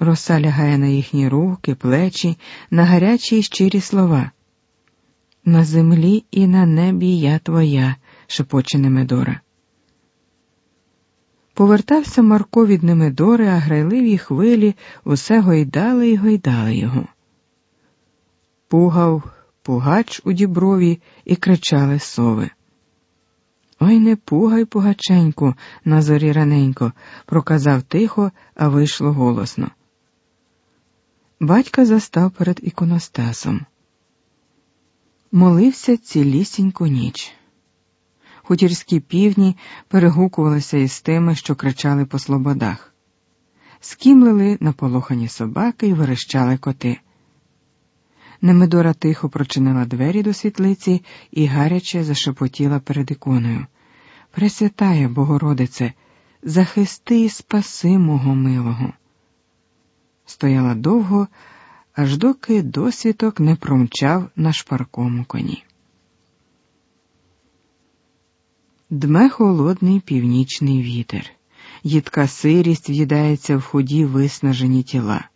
Роса лягає на їхні руки, плечі, на гарячі й щирі слова. На землі і на небі я твоя, шепоче Немедора. Повертався Марко від Немедори, а грайливі хвилі усе гойдали й гойдали його. Пугав пугач у діброві і кричали сови. Ой, не пугай, пугаченьку, на зорі раненько, проказав тихо, а вийшло голосно. Батька застав перед іконостасом. Молився цілісіньку ніч. Хутірські півні перегукувалися із тими, що кричали по слободах, скімлили наполохані собаки і верещали коти. Немедора тихо прочинила двері до світлиці і гаряче зашепотіла перед іконою. Пресвятая, Богородице, захисти і спаси мого милого. Стояла довго, аж доки досвіток не промчав на шпаркому коні. Дме холодний північний вітер, їдка сирість в'їдається в худі виснажені тіла.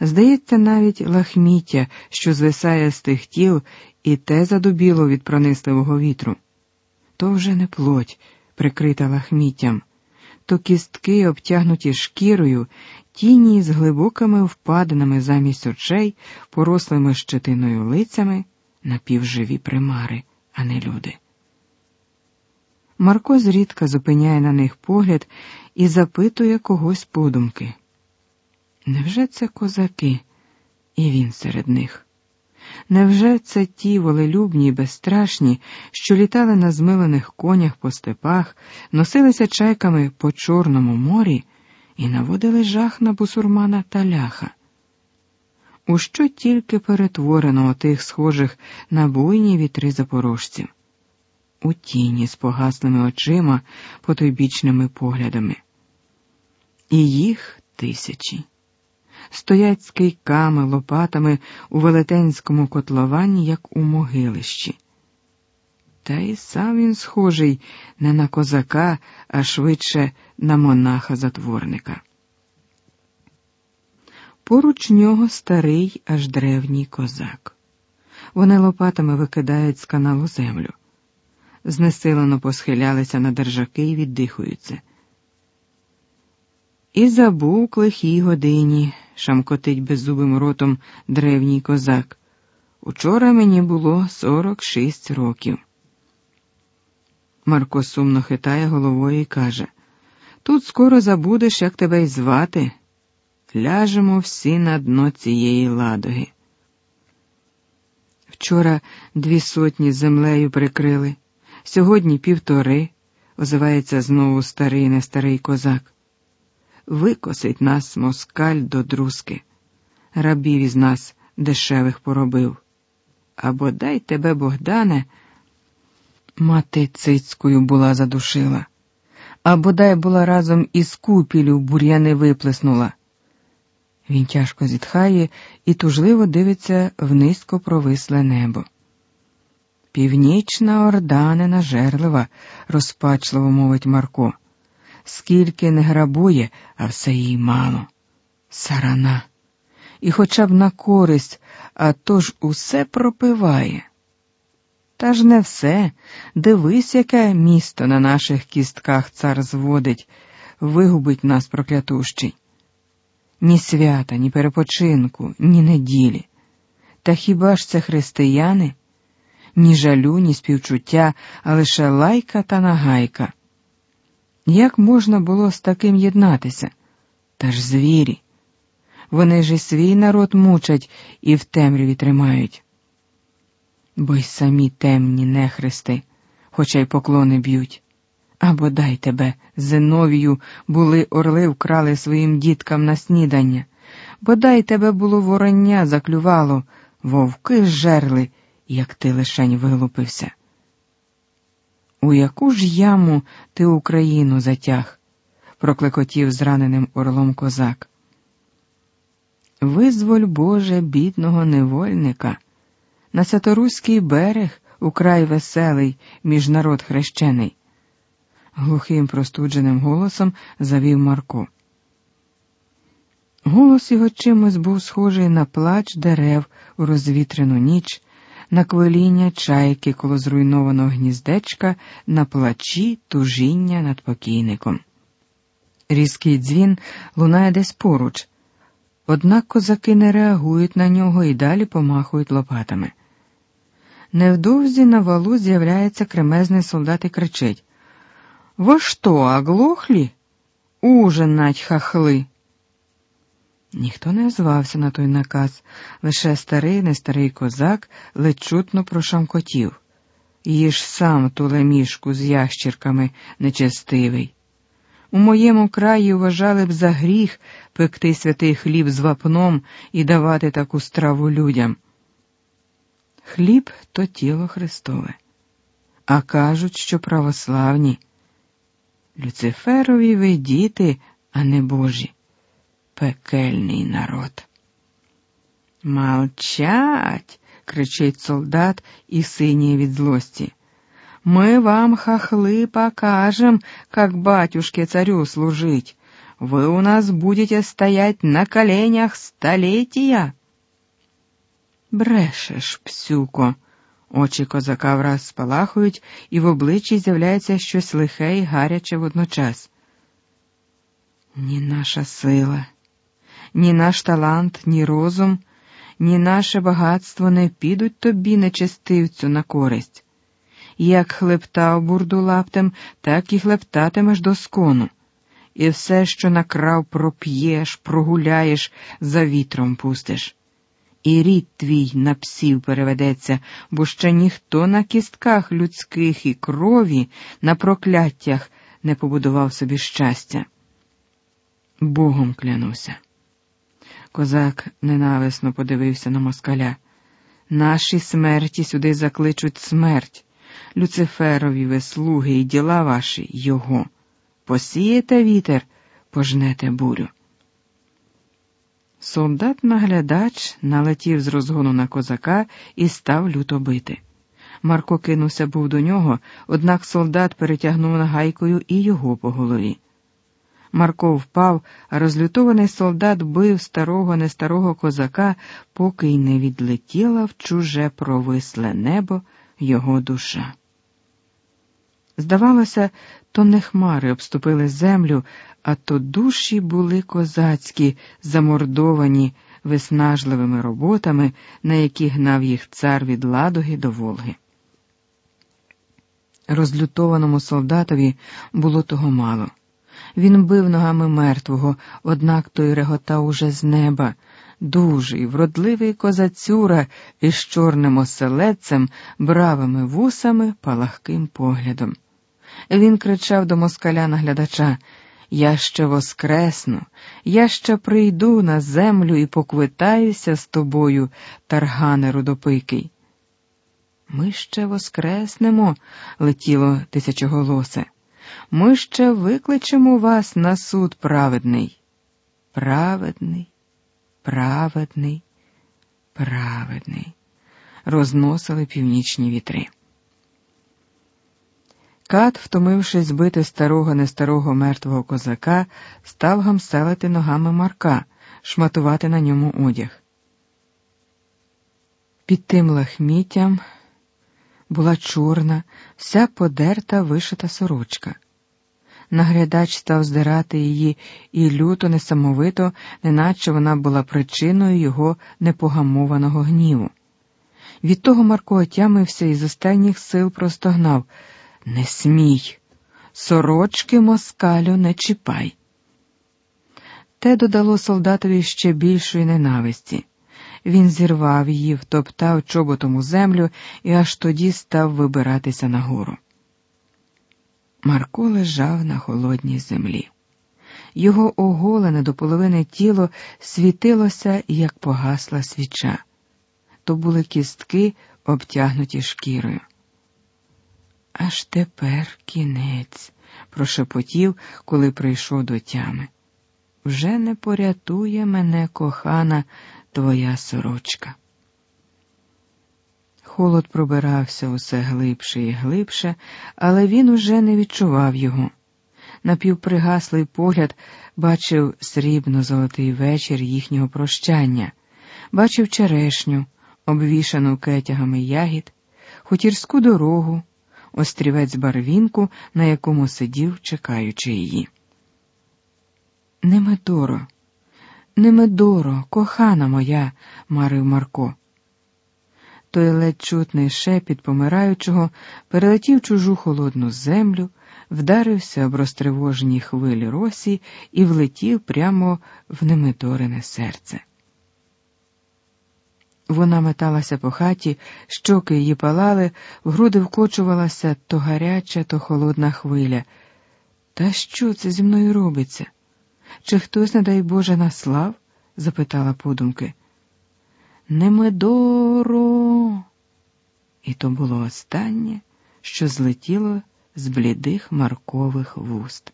Здається, навіть лахміття, що звисає з тих тіл, і те задубіло від пронисливого вітру. То вже не плоть, прикрита лахміттям, то кістки, обтягнуті шкірою, тіні з глибокими впадинами замість очей, порослими щетиною лицями, напівживі примари, а не люди. Марко зрідка зупиняє на них погляд і запитує когось подумки. Невже це козаки, і він серед них? Невже це ті волелюбні й безстрашні, що літали на змилених конях по степах, носилися чайками по Чорному морі і наводили жах на бусурмана та ляха? У що тільки перетворено отих схожих на буйні вітри запорожців? У тіні з погаслими очима, потойбічними поглядами. І їх тисячі стоять з кийками, лопатами у велетенському котловані, як у могилищі. Та й сам він схожий не на козака, а швидше на монаха-затворника. Поруч нього старий аж древній козак. Вони лопатами викидають з каналу землю. Знесилено посхилялися на держаки і віддихуються. І забув лихій годині, шамкотить беззубим ротом древній козак. Учора мені було сорок шість років. Марко сумно хитає головою і каже Тут скоро забудеш, як тебе й звати. Ляжемо всі на дно цієї ладоги. Вчора дві сотні землею прикрили, сьогодні півтори, озивається знову старий нестарий козак викосить нас москаль до друзки, рабів із нас дешевих поробив. А бодай тебе, Богдане, мати цицькою була задушила, а бодай була разом із купілю бур'яни виплеснула. Він тяжко зітхає і тужливо дивиться в низько провисле небо. Північна орда ненажерлива, розпачливо мовить Марко скільки не грабує, а все їй мало. Сарана. І хоча б на користь, а то ж усе пропиває. Та ж не все. Дивись, яке місто на наших кістках цар зводить, вигубить нас проклятущий. Ні свята, ні перепочинку, ні неділі. Та хіба ж це християни? Ні жалю, ні співчуття, а лише лайка та нагайка. Як можна було з таким єднатися? Та ж звірі. Вони ж і свій народ мучать і в темряві тримають. Бо й самі темні нехрести, хоча й поклони б'ють. А бодай тебе, Зиновію, були орли вкрали своїм діткам на снідання, бодай тебе було вороння заклювало, вовки жерли, як ти лишень вилупився. У яку ж яму ти Україну затяг? проклекотів зраненим орлом козак. Визволь, Боже, бідного невольника, на Саторуський берег украй веселий, між народ хрещений. Глухим простудженим голосом завів Марко. Голос його чимось був схожий на плач дерев у розвітрену ніч, на квиління чайки коло зруйнованого гніздечка, на плачі тужіння над покійником. Різкий дзвін лунає десь поруч, однак козаки не реагують на нього і далі помахують лопатами. Невдовзі на валу з'являється кремезний солдат і кричить «Во що, оглохлі? Ужинать хахли!» Ніхто не озвався на той наказ, лише старий нестарий козак ледь чутно прошамкотів. Їж сам ту лемішку з ящірками нечестивий. У моєму краї вважали б за гріх пекти святий хліб з вапном і давати таку страву людям. Хліб то тіло Христове, а кажуть, що православні. Люциферові ви діти, а не Божі пекельний народ. Молчать, кричить солдат і синіє від злості. Мы вам, хохлы, покажем, как батюшке царю служить. Вы у нас будете стоять на коленях столетия. Брешеш, псюко. Очі козака враз спалахують, і в обличчі з'являється щось лихе і гаряче водночас. Ні наша сила, Ні наш талант, ні розум, ні наше багатство не підуть тобі, нечестивцю, на користь. Як хлептав бурду лаптем, так і хлептатимеш до скону. І все, що накрав, проп'єш, прогуляєш, за вітром пустиш. І рід твій на псів переведеться, бо ще ніхто на кістках людських і крові, на прокляттях не побудував собі щастя. Богом клянуся. Козак ненависно подивився на москаля. Наші смерті сюди закличуть смерть. Люциферові ви слуги і діла ваші його. Посієте вітер, пожнете бурю. Солдат наглядач налетів з розгону на козака і став люто бити. Марко кинувся був до нього, однак солдат перетягнув нагайкою і його по голові. Марко впав, а розлютований солдат бив старого нестарого козака, поки й не відлетіла в чуже провисле небо його душа. Здавалося, то не хмари обступили землю, а то душі були козацькі, замордовані виснажливими роботами, на які гнав їх цар від Ладоги до Волги. Розлютованому солдатові було того мало. Він бив ногами мертвого, однак той реготав уже з неба. Дужий, вродливий козацюра із чорним оселедцем, бравими вусами, палахким поглядом. Він кричав до москаля наглядача Я ще воскресну, я ще прийду на землю і поквитаюся з тобою, таргане рудопикий. Ми ще воскреснемо, летіло тисячоголосе. Ми ще викличемо вас на суд праведний. Праведний, праведний, праведний, розносили північні вітри. Кат, втомившись збити старого нестарого мертвого козака, став гамселити ногами Марка, шматувати на ньому одяг. Під тим лахміттям була чорна, вся подерта вишита сорочка. Наглядач став здирати її і люто, несамовито, неначе вона була причиною його непогамованого гніву. Від того Марко отямився і з останніх сил простогнав Не смій, сорочки москалю не чіпай. Те додало солдатові ще більшої ненависті. Він зірвав її, втоптав чоботом у землю і аж тоді став вибиратися нагору. Марко лежав на холодній землі. Його оголене до половини тіло світилося, як погасла свіча. То були кістки, обтягнуті шкірою. Аж тепер кінець, прошепотів, коли прийшов до тями. Вже не порятує мене, кохана, твоя сорочка. Холод пробирався усе глибше і глибше, але він уже не відчував його. напівпригаслий погляд бачив срібно-золотий вечір їхнього прощання, бачив черешню, обвішану кетягами ягід, хутірську дорогу, острівець барвінку, на якому сидів, чекаючи її. Немедоро, Немедоро, кохана моя, марив Марко. Той ледь чутний шепіт помираючого перелетів чужу холодну землю, вдарився об розтривожені хвилі росі і влетів прямо в немедорене серце. Вона металася по хаті, щоки її палали, в груди вкочувалася то гаряча, то холодна хвиля. Та що це зі мною робиться? Чи хтось, не дай Боже, наслав? запитала подумки. Немедоро. І то було останнє, що злетіло з блідих маркових вуст.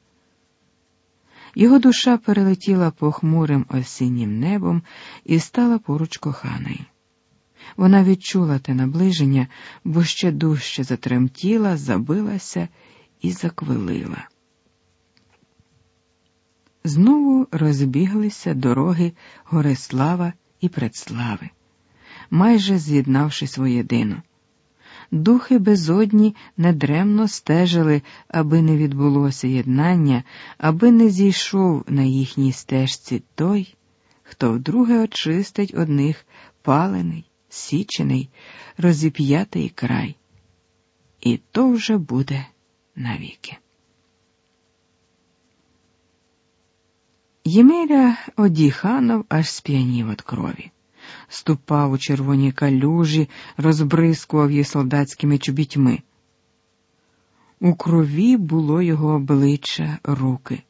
Його душа перелетіла похмурим осіннім небом і стала поруч коханої. Вона відчула те наближення, бо ще дужче затремтіла, забилася і заквилила. Знову розбіглися дороги Горислава і Предслави, майже з'єднавшись воєдино. Духи безодні недремно стежили, аби не відбулося єднання, аби не зійшов на їхній стежці той, хто вдруге очистить одних палений, січений, розіп'ятий край. І то вже буде навіки. Ємеля одіханов аж сп'янів від крові, ступав у червоні калюжі, розбризкував її солдатськими чобітьми. У крові було його обличчя, руки.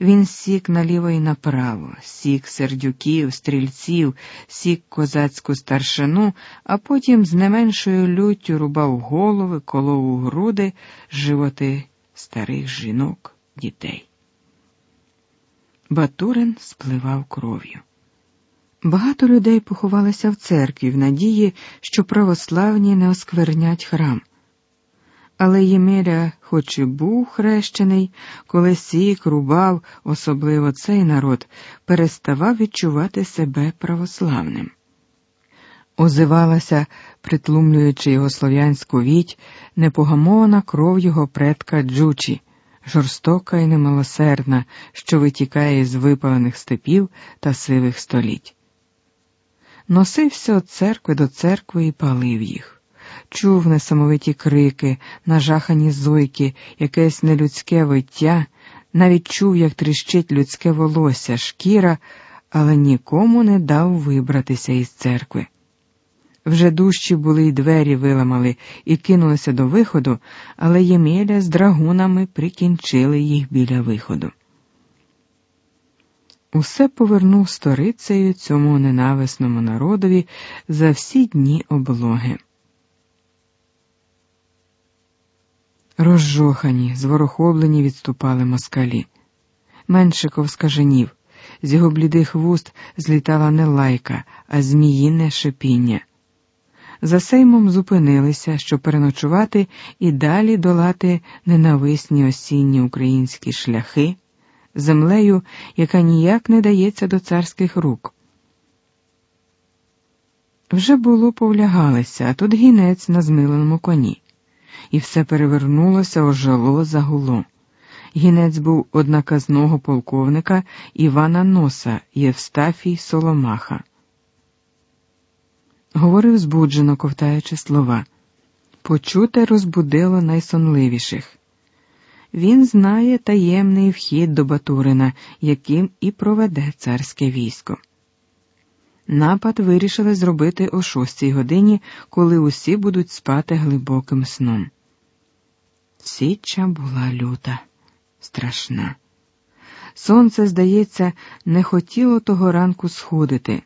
Він сік наліво і направо, сік сердюків, стрільців, сік козацьку старшину, а потім з не меншою люттю рубав голови, колов у груди, животи старих жінок, дітей. Батурин спливав кров'ю. Багато людей поховалися в церкві в надії, що православні не осквернять храм. Але Ємеля, хоч і був хрещений, коли сік, рубав, особливо цей народ, переставав відчувати себе православним. Озивалася, притлумлюючи його слов'янську віть, непогамована кров його предка Джучі жорстока і немилосердна, що витікає з випалених степів та сивих століть. Носився від церкви до церкви і палив їх, чув несамовиті крики, нажахані зойки, якесь нелюдське виття, навіть чув, як тріщить людське волосся, шкіра, але нікому не дав вибратися із церкви. Вже дужчі були й двері виламали і кинулися до виходу, але Ємеля з драгунами прикінчили їх біля виходу. Усе повернув сторицею цьому ненависному народові за всі дні облоги. Розжохані, зворохоблені відступали москалі. Меншиков скаженів, з його блідих вуст злітала не лайка, а зміїне шипіння. За сеймом зупинилися, щоб переночувати і далі долати ненависні осінні українські шляхи, землею, яка ніяк не дається до царських рук. Вже було повлягалися, а тут гінець на змиленому коні, і все перевернулося, ожило, загуло. Гінець був однаказного полковника Івана Носа Євстафій Соломаха говорив збуджено, ковтаючи слова. Почуте розбудило найсонливіших. Він знає таємний вхід до Батурина, яким і проведе царське військо. Напад вирішили зробити о шостій годині, коли усі будуть спати глибоким сном. Січа була люта, страшна. Сонце, здається, не хотіло того ранку сходити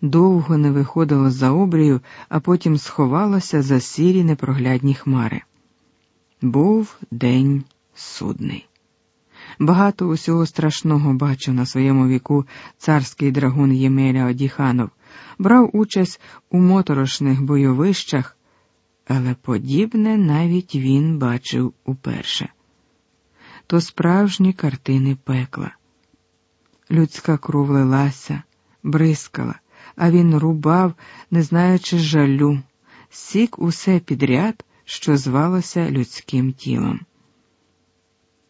довго не виходило за обрію, а потім сховалося за сірі непроглядні хмари. Був день судний. Багато усього страшного бачив на своєму віку царський драгун Ємеля Одіханов, брав участь у моторошних бойовищах, але подібне навіть він бачив уперше. то справжні картини пекла. Людська кров лилася, бризкала, а він рубав, не знаючи жалю, сік усе підряд, що звалося людським тілом.